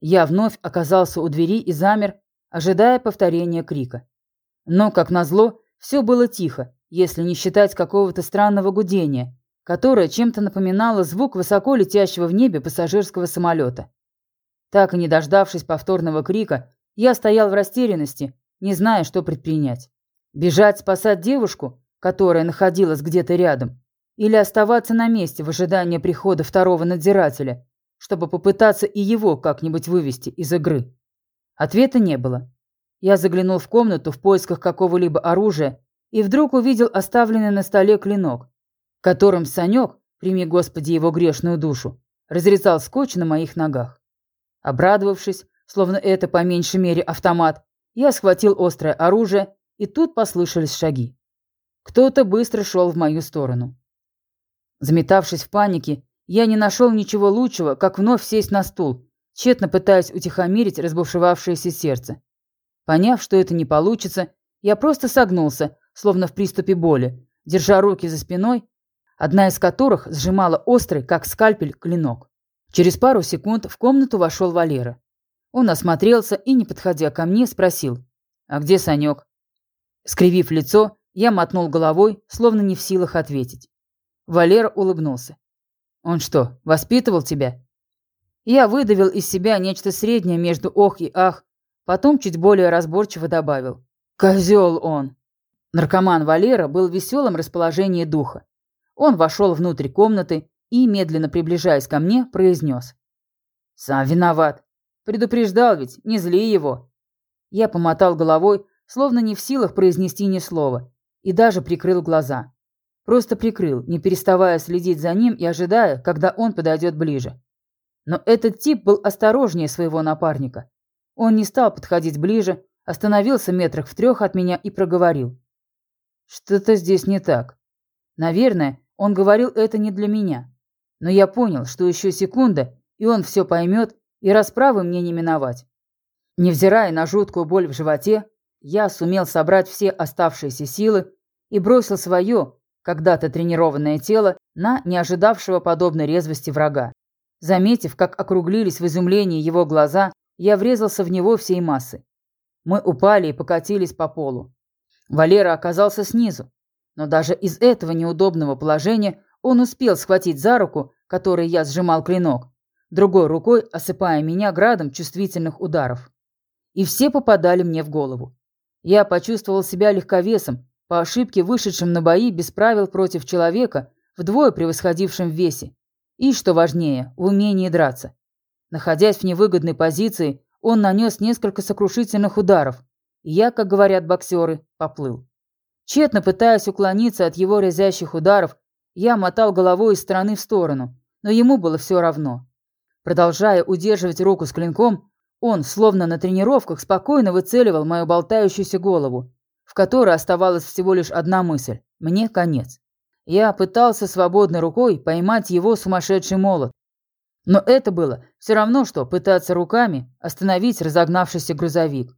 Я вновь оказался у двери и замер, ожидая повторения крика. Но, как назло, все было тихо, если не считать какого-то странного гудения, которое чем-то напоминало звук высоко летящего в небе пассажирского самолета. Так и не дождавшись повторного крика, я стоял в растерянности, не зная, что предпринять. Бежать спасать девушку, которая находилась где-то рядом, или оставаться на месте в ожидании прихода второго надзирателя, чтобы попытаться и его как-нибудь вывести из игры. Ответа не было. Я заглянул в комнату в поисках какого-либо оружия и вдруг увидел оставленный на столе клинок, которым Санек, прими Господи его грешную душу, разрезал скотч на моих ногах. Обрадовавшись, словно это по меньшей мере автомат, я схватил острое оружие, и тут послышались шаги. Кто-то быстро шел в мою сторону. Заметавшись в панике, я не нашел ничего лучшего, как вновь сесть на стул, тщетно пытаясь утихомирить разбушевавшееся сердце. Поняв, что это не получится, я просто согнулся, словно в приступе боли, держа руки за спиной, одна из которых сжимала острый, как скальпель, клинок. Через пару секунд в комнату вошел Валера. Он осмотрелся и, не подходя ко мне, спросил, «А где Санек?» Скривив лицо, я мотнул головой, словно не в силах ответить. Валера улыбнулся. «Он что, воспитывал тебя?» Я выдавил из себя нечто среднее между ох и ах, потом чуть более разборчиво добавил. «Козел он!» Наркоман Валера был в веселом расположении духа. Он вошел внутрь комнаты и, медленно приближаясь ко мне, произнес. «Сам виноват. Предупреждал ведь, не зли его». Я помотал головой, словно не в силах произнести ни слова, и даже прикрыл глаза. Просто прикрыл, не переставая следить за ним и ожидая, когда он подойдет ближе. Но этот тип был осторожнее своего напарника. Он не стал подходить ближе, остановился метрах в трех от меня и проговорил. Что-то здесь не так. Наверное, он говорил это не для меня. Но я понял, что еще секунда, и он все поймет, и расправы мне не миновать. Невзирая на жуткую боль в животе, я сумел собрать все оставшиеся силы и бросил свое, когда-то тренированное тело, на неожидавшего подобной резвости врага. Заметив, как округлились в изумлении его глаза, я врезался в него всей массой. Мы упали и покатились по полу. Валера оказался снизу, но даже из этого неудобного положения он успел схватить за руку, которой я сжимал клинок, другой рукой осыпая меня градом чувствительных ударов. И все попадали мне в голову. Я почувствовал себя легковесом, по ошибке вышедшим на бои без правил против человека, вдвое превосходившим в весе. И, что важнее, в умении драться. Находясь в невыгодной позиции, он нанес несколько сокрушительных ударов, и я, как говорят боксеры, поплыл. Тщетно пытаясь уклониться от его резящих ударов, я мотал головой из стороны в сторону, но ему было все равно. Продолжая удерживать руку с клинком, он, словно на тренировках, спокойно выцеливал мою болтающуюся голову, в которой оставалась всего лишь одна мысль – мне конец. Я пытался свободной рукой поймать его сумасшедший молот, но это было все равно, что пытаться руками остановить разогнавшийся грузовик.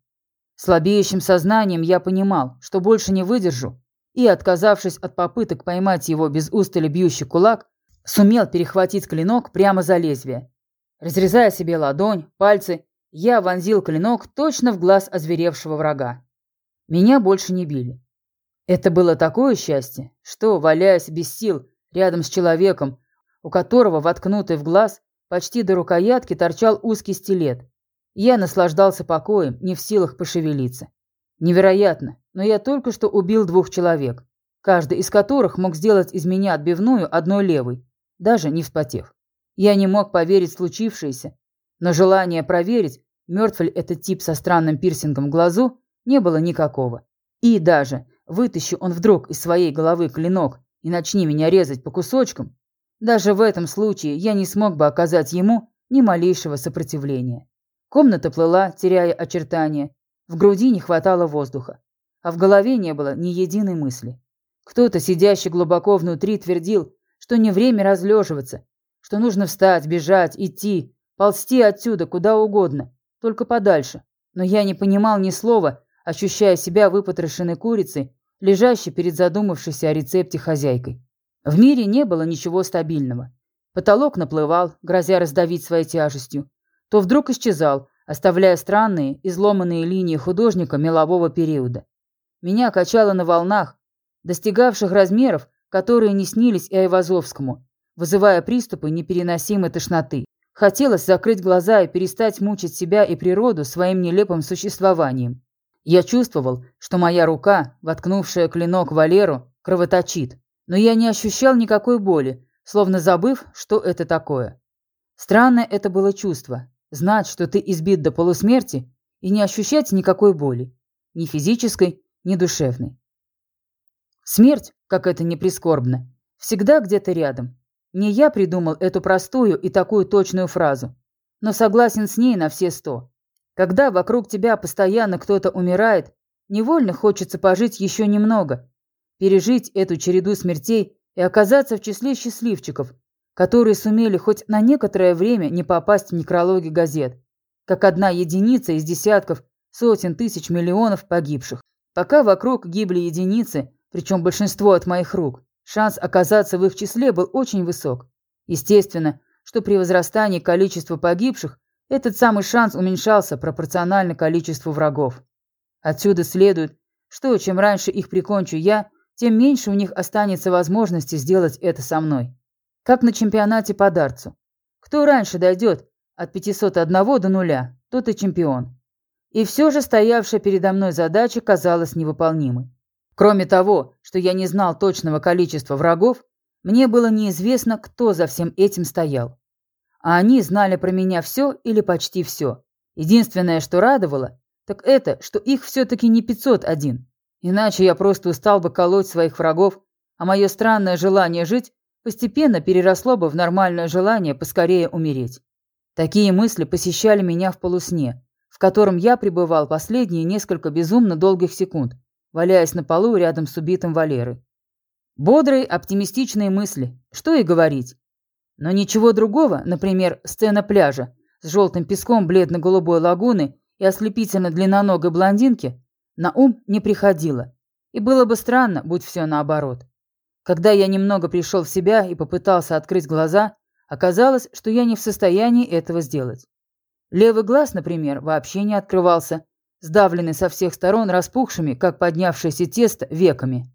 Слабеющим сознанием я понимал, что больше не выдержу, и, отказавшись от попыток поймать его без устали бьющий кулак, сумел перехватить клинок прямо за лезвие. Разрезая себе ладонь, пальцы, я вонзил клинок точно в глаз озверевшего врага. Меня больше не били. Это было такое счастье, что, валяясь без сил рядом с человеком, у которого, воткнутый в глаз, Почти до рукоятки торчал узкий стилет. Я наслаждался покоем, не в силах пошевелиться. Невероятно, но я только что убил двух человек, каждый из которых мог сделать из меня отбивную одной левой, даже не вспотев. Я не мог поверить в случившееся, но желания проверить, мертв ли этот тип со странным пирсингом в глазу, не было никакого. И даже, вытащи он вдруг из своей головы клинок и начни меня резать по кусочкам, даже в этом случае я не смог бы оказать ему ни малейшего сопротивления. Комната плыла, теряя очертания. В груди не хватало воздуха. А в голове не было ни единой мысли. Кто-то, сидящий глубоко внутри, твердил, что не время разлеживаться, что нужно встать, бежать, идти, ползти отсюда куда угодно, только подальше. Но я не понимал ни слова, ощущая себя выпотрошенной курицей, лежащей перед задумавшейся о рецепте хозяйкой. В мире не было ничего стабильного. Потолок наплывал, грозя раздавить своей тяжестью. то вдруг исчезал, оставляя странные, изломанные линии художника мелового периода. Меня качало на волнах, достигавших размеров, которые не снились и Айвазовскому, вызывая приступы непереносимой тошноты. Хотелось закрыть глаза и перестать мучить себя и природу своим нелепым существованием. Я чувствовал, что моя рука, воткнувшая клинок Валеру, кровоточит, но я не ощущал никакой боли, словно забыв, что это такое. Странное это было чувство – знать, что ты избит до полусмерти и не ощущать никакой боли, ни физической, ни душевной. Смерть, как это ни прискорбно, всегда где-то рядом. Не я придумал эту простую и такую точную фразу, но согласен с ней на все сто. Когда вокруг тебя постоянно кто-то умирает, невольно хочется пожить еще немного, пережить эту череду смертей и оказаться в числе счастливчиков, которые сумели хоть на некоторое время не попасть в некрологи газет, как одна единица из десятков, сотен тысяч миллионов погибших. Пока вокруг гибли единицы, причем большинство от моих рук, шанс оказаться в их числе был очень высок. Естественно, что при возрастании количества погибших этот самый шанс уменьшался пропорционально количеству врагов. Отсюда следует, что чем раньше их прикончу я, тем меньше у них останется возможности сделать это со мной. Как на чемпионате по дартсу. Кто раньше дойдет от 501 до нуля, тот и чемпион. И все же стоявшая передо мной задача казалась невыполнимой. Кроме того, что я не знал точного количества врагов, мне было неизвестно, кто за всем этим стоял. А они знали про меня все или почти все. Единственное, что радовало, так это, что их все-таки не 501. Иначе я просто устал бы колоть своих врагов, а мое странное желание жить постепенно переросло бы в нормальное желание поскорее умереть. Такие мысли посещали меня в полусне, в котором я пребывал последние несколько безумно долгих секунд, валяясь на полу рядом с убитым Валерой. Бодрые, оптимистичные мысли, что и говорить. Но ничего другого, например, сцена пляжа с желтым песком бледно-голубой лагуны и ослепительно длинноногой блондинки, на ум не приходило. И было бы странно, будь все наоборот. Когда я немного пришел в себя и попытался открыть глаза, оказалось, что я не в состоянии этого сделать. Левый глаз, например, вообще не открывался, сдавленный со всех сторон распухшими, как поднявшееся тесто, веками.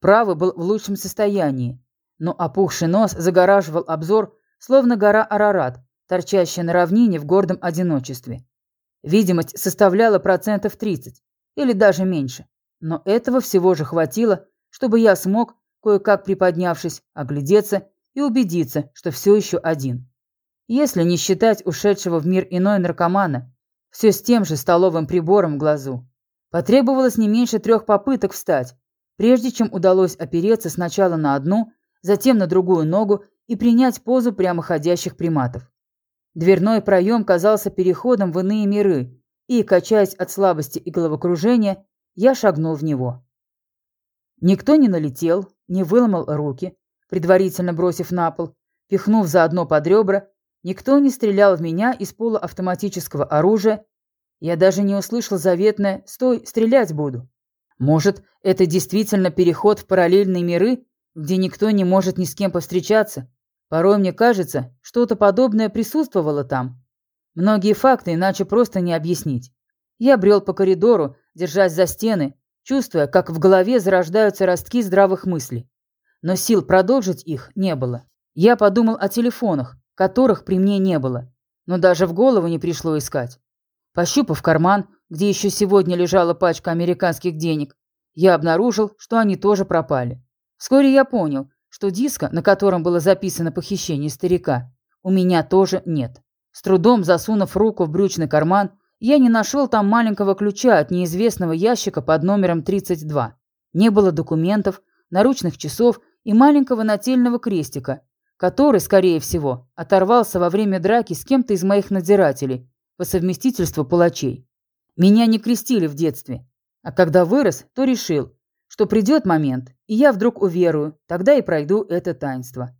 Правый был в лучшем состоянии, но опухший нос загораживал обзор, словно гора Арарат, торчащая на равнине в гордом одиночестве. Видимость составляла процентов 30, или даже меньше, но этого всего же хватило, чтобы я смог, кое-как приподнявшись, оглядеться и убедиться, что все еще один. Если не считать ушедшего в мир иной наркомана, все с тем же столовым прибором в глазу. Потребовалось не меньше трех попыток встать, прежде чем удалось опереться сначала на одну, затем на другую ногу и принять позу прямоходящих приматов. Дверной проем казался переходом в иные миры, и, качаясь от слабости и головокружения, я шагнул в него. Никто не налетел, не выломал руки, предварительно бросив на пол, пихнув заодно под ребра, никто не стрелял в меня из полуавтоматического оружия, я даже не услышал заветное «Стой, стрелять буду». Может, это действительно переход в параллельные миры, где никто не может ни с кем повстречаться. Порой мне кажется, что-то подобное присутствовало там. Многие факты иначе просто не объяснить. Я брел по коридору, держась за стены, чувствуя, как в голове зарождаются ростки здравых мыслей. Но сил продолжить их не было. Я подумал о телефонах, которых при мне не было, но даже в голову не пришло искать. Пощупав карман, где еще сегодня лежала пачка американских денег, я обнаружил, что они тоже пропали. Вскоре я понял, что диска, на котором было записано похищение старика, у меня тоже нет. С трудом засунув руку в брючный карман, я не нашел там маленького ключа от неизвестного ящика под номером 32. Не было документов, наручных часов и маленького нательного крестика, который, скорее всего, оторвался во время драки с кем-то из моих надзирателей по совместительству палачей. Меня не крестили в детстве, а когда вырос, то решил, что придет момент, и я вдруг уверую, тогда и пройду это таинство.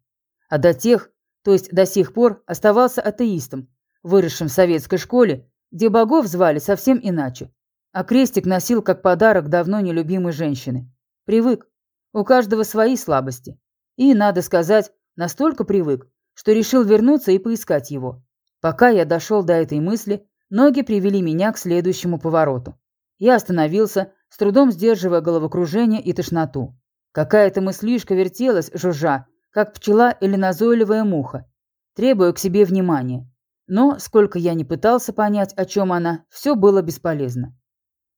А до тех, то есть до сих пор, оставался атеистом, выросшим в советской школе, где богов звали совсем иначе, а крестик носил как подарок давно нелюбимой женщины. Привык. У каждого свои слабости. И, надо сказать, настолько привык, что решил вернуться и поискать его. Пока я дошел до этой мысли, ноги привели меня к следующему повороту. Я остановился, с трудом сдерживая головокружение и тошноту. Какая-то мыслишка вертелась, жужжа, как пчела или назойливая муха, требуя к себе внимания. Но, сколько я не пытался понять, о чем она, все было бесполезно.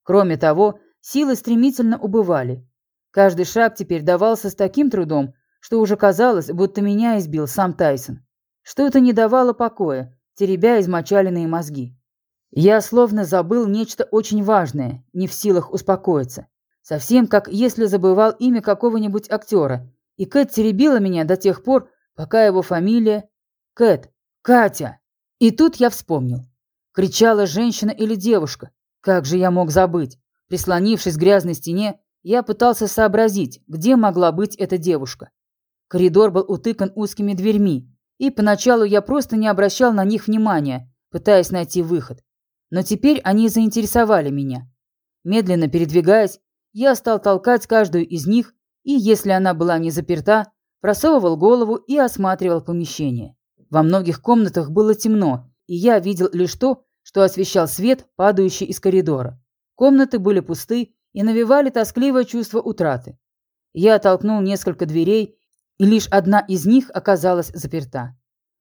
Кроме того, силы стремительно убывали. Каждый шаг теперь давался с таким трудом, что уже казалось, будто меня избил сам Тайсон. Что-то не давало покоя, теребя измочаленные мозги. Я словно забыл нечто очень важное, не в силах успокоиться. Совсем как если забывал имя какого-нибудь актера, и Кэт теребила меня до тех пор, пока его фамилия... Кэт. Катя. И тут я вспомнил. Кричала женщина или девушка. Как же я мог забыть? Прислонившись к грязной стене, я пытался сообразить, где могла быть эта девушка. Коридор был утыкан узкими дверьми, и поначалу я просто не обращал на них внимания, пытаясь найти выход. Но теперь они заинтересовали меня. Медленно передвигаясь, я стал толкать каждую из них, и, если она была не заперта, просовывал голову и осматривал помещение. Во многих комнатах было темно, и я видел лишь то, что освещал свет, падающий из коридора. Комнаты были пусты и навевали тоскливое чувство утраты. Я оттолкнул несколько дверей, и лишь одна из них оказалась заперта.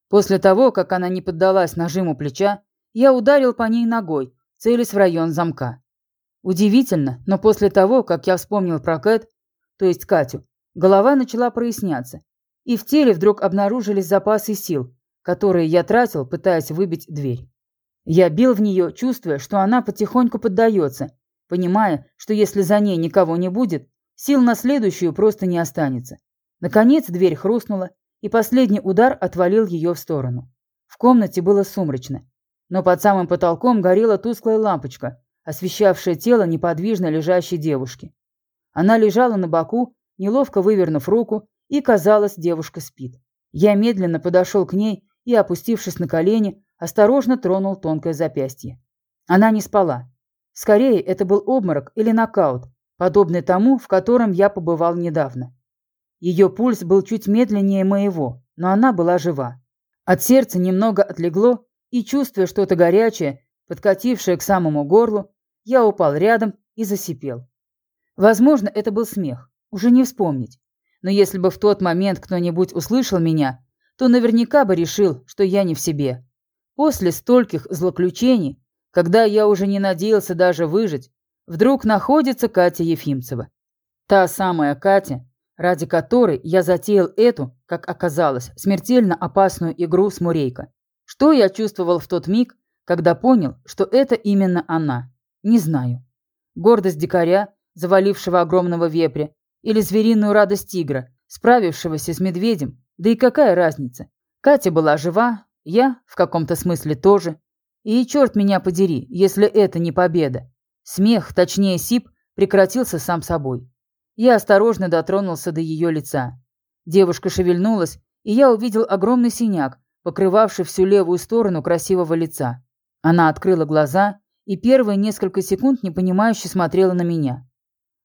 После того, как она не поддалась нажиму плеча, я ударил по ней ногой, целясь в район замка. Удивительно, но после того, как я вспомнил про Кэт, то есть Катю, голова начала проясняться, и в теле вдруг обнаружились запасы сил, которые я тратил, пытаясь выбить дверь. Я бил в нее, чувствуя, что она потихоньку поддается, понимая, что если за ней никого не будет, сил на следующую просто не останется. Наконец дверь хрустнула, и последний удар отвалил ее в сторону. В комнате было сумрачно, но под самым потолком горела тусклая лампочка, освещавшая тело неподвижно лежащей девушки. Она лежала на боку, неловко вывернув руку, и, казалось, девушка спит. Я медленно подошел к ней и, опустившись на колени, осторожно тронул тонкое запястье. Она не спала. Скорее, это был обморок или нокаут, подобный тому, в котором я побывал недавно. Ее пульс был чуть медленнее моего, но она была жива. От сердца немного отлегло, и, чувствуя что-то горячее, подкатившее к самому горлу, я упал рядом и засипел. Возможно, это был смех, уже не вспомнить. Но если бы в тот момент кто-нибудь услышал меня, то наверняка бы решил, что я не в себе. После стольких злоключений, когда я уже не надеялся даже выжить, вдруг находится Катя Ефимцева. Та самая Катя, ради которой я затеял эту, как оказалось, смертельно опасную игру с Мурейко. Что я чувствовал в тот миг, когда понял, что это именно она? Не знаю. Гордость дикаря, завалившего огромного вепря, или звериную радость тигра, справившегося с медведем, да и какая разница? Катя была жива, я в каком-то смысле тоже. И черт меня подери, если это не победа. Смех, точнее сип, прекратился сам собой. Я осторожно дотронулся до ее лица. Девушка шевельнулась, и я увидел огромный синяк, покрывавший всю левую сторону красивого лица. Она открыла глаза и первые несколько секунд непонимающе смотрела на меня.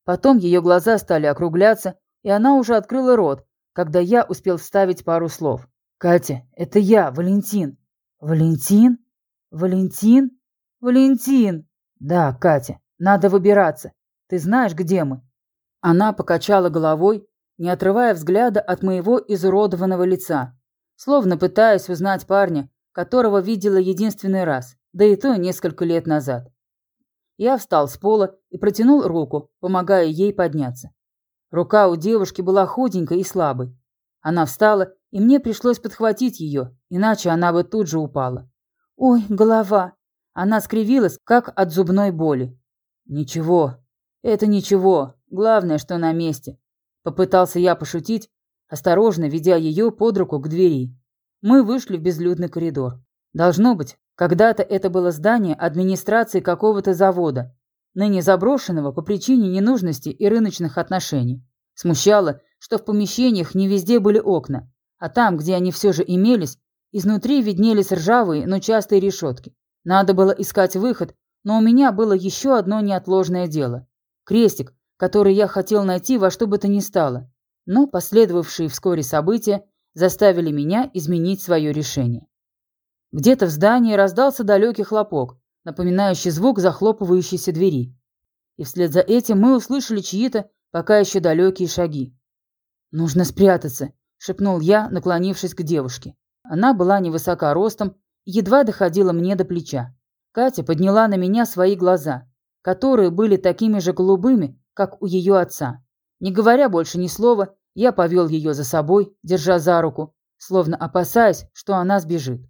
Потом ее глаза стали округляться, и она уже открыла рот, когда я успел вставить пару слов. «Катя, это я, Валентин». «Валентин? Валентин? Валентин?» «Да, Катя, надо выбираться. Ты знаешь, где мы?» Она покачала головой, не отрывая взгляда от моего изуродованного лица, словно пытаясь узнать парня, которого видела единственный раз, да и то несколько лет назад. Я встал с пола и протянул руку, помогая ей подняться. Рука у девушки была худенькой и слабой. Она встала, и мне пришлось подхватить ее, иначе она бы тут же упала. «Ой, голова!» Она скривилась, как от зубной боли. «Ничего, это ничего, Главное, что на месте. Попытался я пошутить, осторожно ведя ее под руку к двери. Мы вышли в безлюдный коридор. Должно быть, когда-то это было здание администрации какого-то завода, ныне заброшенного по причине ненужности и рыночных отношений. Смущало, что в помещениях не везде были окна, а там, где они все же имелись, изнутри виднелись ржавые, но частые решетки. Надо было искать выход, но у меня было еще одно неотложное дело. Крестик, который я хотел найти во что бы то ни стало, но последовавшие вскоре события заставили меня изменить свое решение. Где-то в здании раздался далекий хлопок, напоминающий звук захлопывающейся двери. И вслед за этим мы услышали чьи-то пока еще далекие шаги. «Нужно спрятаться», — шепнул я, наклонившись к девушке. Она была невысока ростом, едва доходила мне до плеча. Катя подняла на меня свои глаза, которые были такими же голубыми, как у ее отца. Не говоря больше ни слова, я повел ее за собой, держа за руку, словно опасаясь, что она сбежит.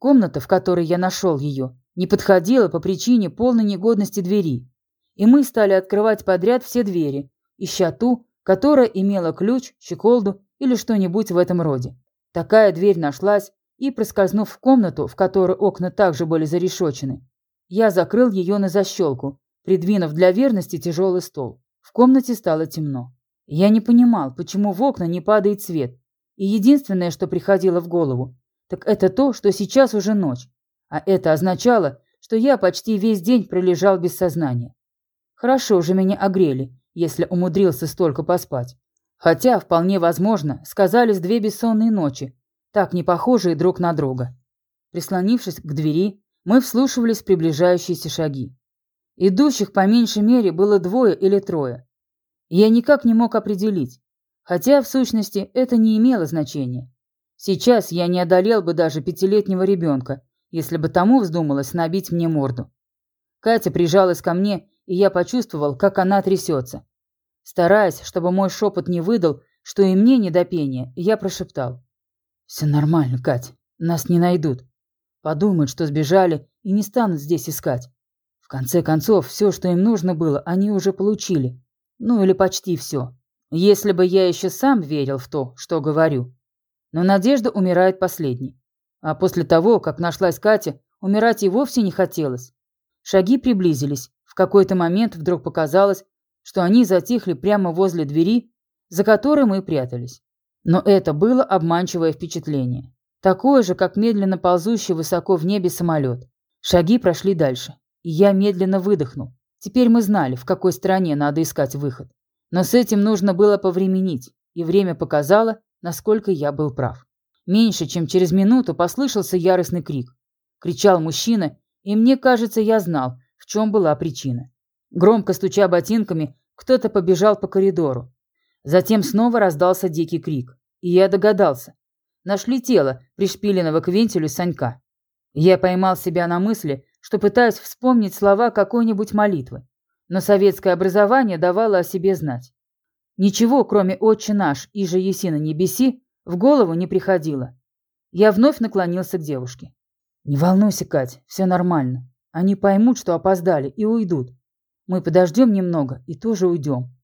Комната, в которой я нашел ее, не подходила по причине полной негодности двери, и мы стали открывать подряд все двери, ища ту, которая имела ключ, щеколду или что-нибудь в этом роде. Такая дверь нашлась, и, проскользнув в комнату, в которой окна также были зарешочены, я закрыл ее на защелку, придвинув для верности тяжелый стол. В комнате стало темно. Я не понимал, почему в окна не падает свет, и единственное, что приходило в голову, так это то, что сейчас уже ночь, а это означало, что я почти весь день пролежал без сознания. Хорошо же меня огрели, если умудрился столько поспать. Хотя, вполне возможно, сказались две бессонные ночи, так не похожие друг на друга. Прислонившись к двери, мы вслушивались в приближающиеся шаги. Идущих по меньшей мере было двое или трое. Я никак не мог определить, хотя в сущности это не имело значения. Сейчас я не одолел бы даже пятилетнего ребенка, если бы тому вздумалось набить мне морду. Катя прижалась ко мне, и я почувствовал, как она трясется. Стараясь, чтобы мой шепот не выдал, что и мне не до пения, я прошептал. «Все нормально, Кать, нас не найдут. Подумают, что сбежали, и не станут здесь искать. В конце концов, все, что им нужно было, они уже получили. Ну или почти все. Если бы я еще сам верил в то, что говорю. Но надежда умирает последней. А после того, как нашлась Катя, умирать и вовсе не хотелось. Шаги приблизились. В какой-то момент вдруг показалось, что они затихли прямо возле двери, за которой мы прятались. Но это было обманчивое впечатление. Такое же, как медленно ползущий высоко в небе самолет. Шаги прошли дальше, я медленно выдохнул. Теперь мы знали, в какой стороне надо искать выход. Но с этим нужно было повременить, и время показало, насколько я был прав. Меньше чем через минуту послышался яростный крик. Кричал мужчина, и мне кажется, я знал, в чем была причина. Громко стуча ботинками, кто-то побежал по коридору. Затем снова раздался дикий крик. И я догадался. Нашли тело, пришпиленного к вентилю Санька. Я поймал себя на мысли, что пытаюсь вспомнить слова какой-нибудь молитвы. Но советское образование давало о себе знать. Ничего, кроме «Отче наш» и же еси на небеси, в голову не приходило. Я вновь наклонился к девушке. «Не волнуйся, Кать, все нормально. Они поймут, что опоздали, и уйдут. Мы подождем немного и тоже уйдем.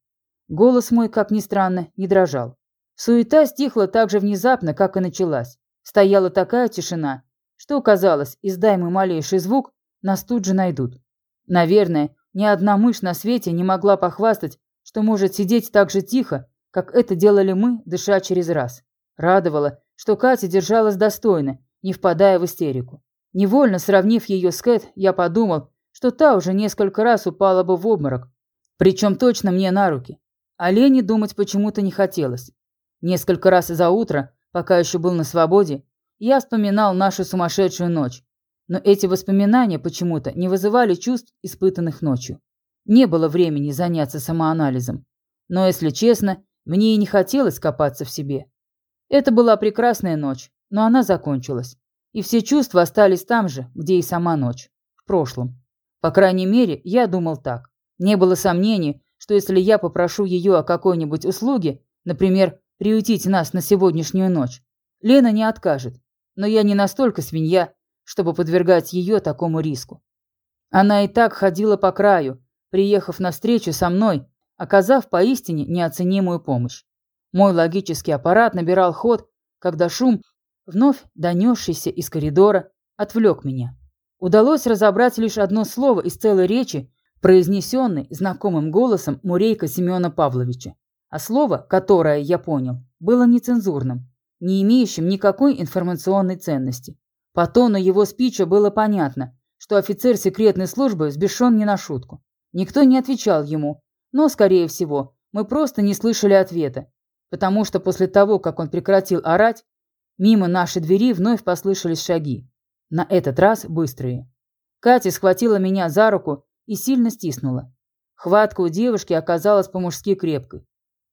Голос мой, как ни странно, не дрожал. Суета стихла так же внезапно, как и началась. Стояла такая тишина, что, казалось, издай малейший звук, нас тут же найдут. Наверное, ни одна мышь на свете не могла похвастать, что может сидеть так же тихо, как это делали мы, дыша через раз. Радовало, что Катя держалась достойно, не впадая в истерику. Невольно сравнив ее с Кэт, я подумал, что та уже несколько раз упала бы в обморок, причем точно мне на руки. О Лене думать почему-то не хотелось. Несколько раз за утро, пока еще был на свободе, я вспоминал нашу сумасшедшую ночь. Но эти воспоминания почему-то не вызывали чувств, испытанных ночью. Не было времени заняться самоанализом. Но, если честно, мне и не хотелось копаться в себе. Это была прекрасная ночь, но она закончилась. И все чувства остались там же, где и сама ночь. В прошлом. По крайней мере, я думал так. Не было сомнений, что если я попрошу ее о какой-нибудь услуге, например, приютить нас на сегодняшнюю ночь, Лена не откажет. Но я не настолько свинья, чтобы подвергать ее такому риску. Она и так ходила по краю, приехав на встречу со мной, оказав поистине неоценимую помощь. Мой логический аппарат набирал ход, когда шум, вновь донесшийся из коридора, отвлек меня. Удалось разобрать лишь одно слово из целой речи, произнесенной знакомым голосом Мурейка Семена Павловича. А слово, которое я понял, было нецензурным, не имеющим никакой информационной ценности. По тону его спича было понятно, что офицер секретной службы взбешен не на шутку. Никто не отвечал ему, но, скорее всего, мы просто не слышали ответа, потому что после того, как он прекратил орать, мимо нашей двери вновь послышались шаги. На этот раз быстрые. Катя схватила меня за руку и сильно стиснула. Хватка у девушки оказалась по-мужски крепкой.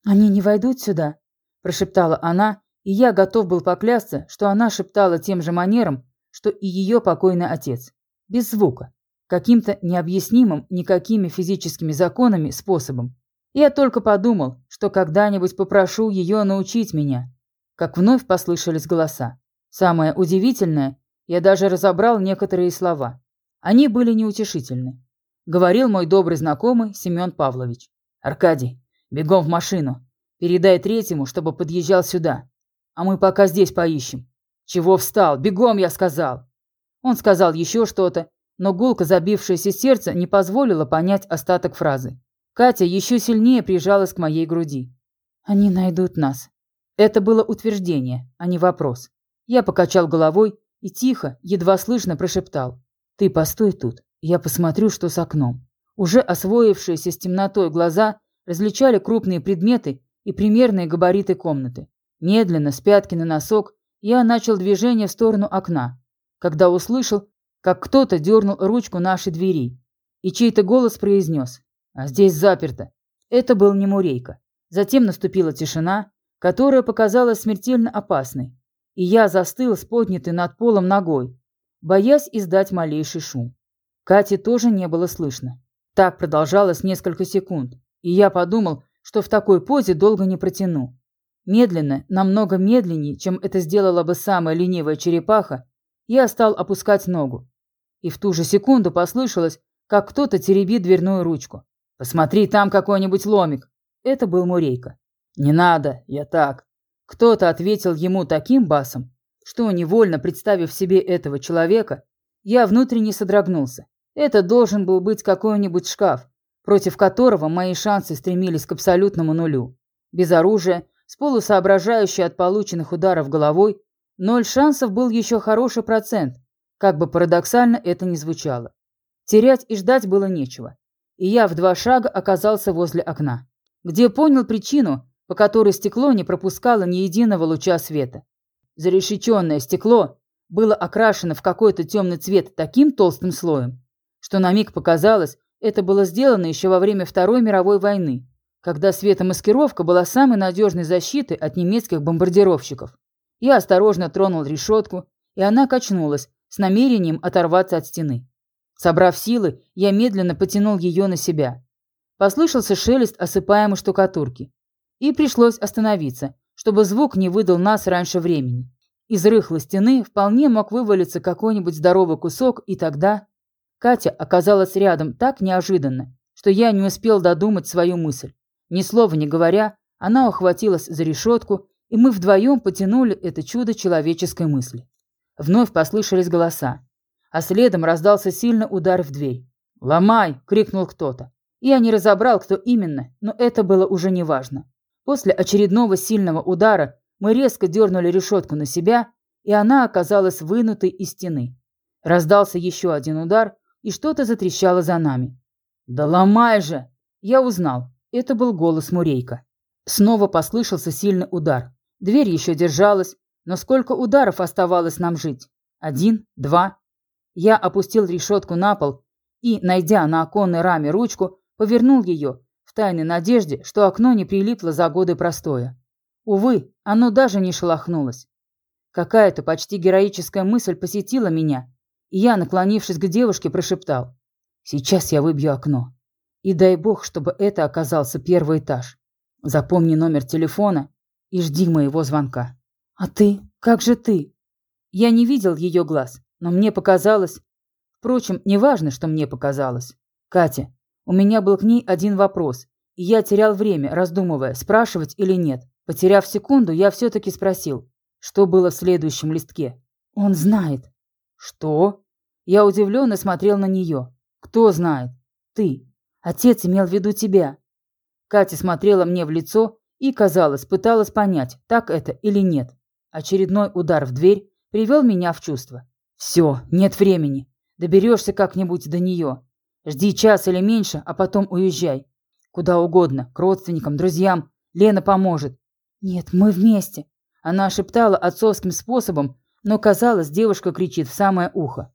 «Они не войдут сюда?» – прошептала она, и я готов был поклясться, что она шептала тем же манером, что и ее покойный отец. Без звука. Каким-то необъяснимым никакими физическими законами способом. Я только подумал, что когда-нибудь попрошу ее научить меня. Как вновь послышались голоса. Самое удивительное, я даже разобрал некоторые слова. Они были неутешительны. Говорил мой добрый знакомый Семен Павлович. «Аркадий, бегом в машину. Передай третьему, чтобы подъезжал сюда. А мы пока здесь поищем». «Чего встал? Бегом, я сказал!» Он сказал еще что-то, но гулко забившееся сердце не позволило понять остаток фразы. Катя еще сильнее прижалась к моей груди. «Они найдут нас». Это было утверждение, а не вопрос. Я покачал головой и тихо, едва слышно прошептал. «Ты постой тут, я посмотрю, что с окном». Уже освоившиеся с темнотой глаза различали крупные предметы и примерные габариты комнаты. Медленно, с пятки на носок, я начал движение в сторону окна, когда услышал, как кто-то дернул ручку нашей двери, и чей-то голос произнес «А здесь заперто». Это был не Мурейка. Затем наступила тишина, которая показалась смертельно опасной, и я застыл с поднятой над полом ногой, боясь издать малейший шум. Кати тоже не было слышно. Так продолжалось несколько секунд, и я подумал, что в такой позе долго не протяну. Медленно, намного медленнее, чем это сделала бы самая ленивая черепаха, я стал опускать ногу. И в ту же секунду послышалось, как кто-то теребит дверную ручку. «Посмотри, там какой-нибудь ломик!» Это был Мурейка. «Не надо, я так». Кто-то ответил ему таким басом, что, невольно представив себе этого человека, я внутренне содрогнулся. Это должен был быть какой-нибудь шкаф, против которого мои шансы стремились к абсолютному нулю. Без оружия, с полусоображающей от полученных ударов головой, ноль шансов был еще хороший процент, как бы парадоксально это ни звучало. Терять и ждать было нечего, и я в два шага оказался возле окна, где понял причину, по которой стекло не пропускало ни единого луча света. Зарешеченное стекло было окрашено в какой-то темный цвет таким толстым слоем, что на миг показалось, это было сделано еще во время Второй мировой войны, когда светомаскировка была самой надежной защитой от немецких бомбардировщиков. Я осторожно тронул решетку, и она качнулась с намерением оторваться от стены. Собрав силы, я медленно потянул ее на себя. Послышался шелест осыпаемой штукатурки. И пришлось остановиться, чтобы звук не выдал нас раньше времени. Из рыхлой стены вполне мог вывалиться какой-нибудь здоровый кусок, и тогда... Катя оказалась рядом так неожиданно, что я не успел додумать свою мысль. Ни слова не говоря, она ухватилась за решетку, и мы вдвоем потянули это чудо человеческой мысли. Вновь послышались голоса, а следом раздался сильный удар в дверь. «Ломай!» — крикнул кто-то. Я не разобрал, кто именно, но это было уже неважно. После очередного сильного удара мы резко дернули решетку на себя, и она оказалась вынутой из стены. Раздался еще один удар, и что-то затрещало за нами. «Да ломай же!» Я узнал. Это был голос Мурейка. Снова послышался сильный удар. Дверь еще держалась, но сколько ударов оставалось нам жить? Один? Два? Я опустил решетку на пол и, найдя на оконной раме ручку, повернул ее, в тайной надежде, что окно не прилипло за годы простоя. Увы, оно даже не шелохнулось. Какая-то почти героическая мысль посетила меня, и я, наклонившись к девушке, прошептал. «Сейчас я выбью окно. И дай бог, чтобы это оказался первый этаж. Запомни номер телефона и жди моего звонка. А ты? Как же ты? Я не видел ее глаз, но мне показалось... Впрочем, неважно, что мне показалось. Катя, у меня был к ней один вопрос, и я терял время, раздумывая, спрашивать или нет. Потеряв секунду, я все-таки спросил, что было в следующем листке. Он знает. Что? Я удивленно смотрел на нее. Кто знает? Ты. Отец имел в виду тебя. Катя смотрела мне в лицо и, казалось, пыталась понять, так это или нет. Очередной удар в дверь привел меня в чувство. Все, нет времени. Доберешься как-нибудь до нее. Жди час или меньше, а потом уезжай. Куда угодно, к родственникам, друзьям. Лена поможет. Нет, мы вместе. Она шептала отцовским способом, Но казалось, девушка кричит в самое ухо.